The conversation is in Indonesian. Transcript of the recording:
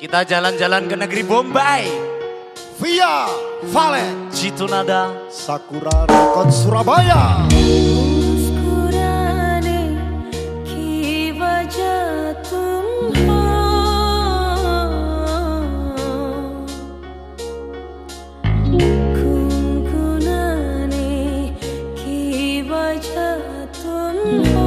Kita jalan-jalan ke negeri Bombay. Via Vale. Citunada. Sakura Rekon Surabaya. Mm-hmm.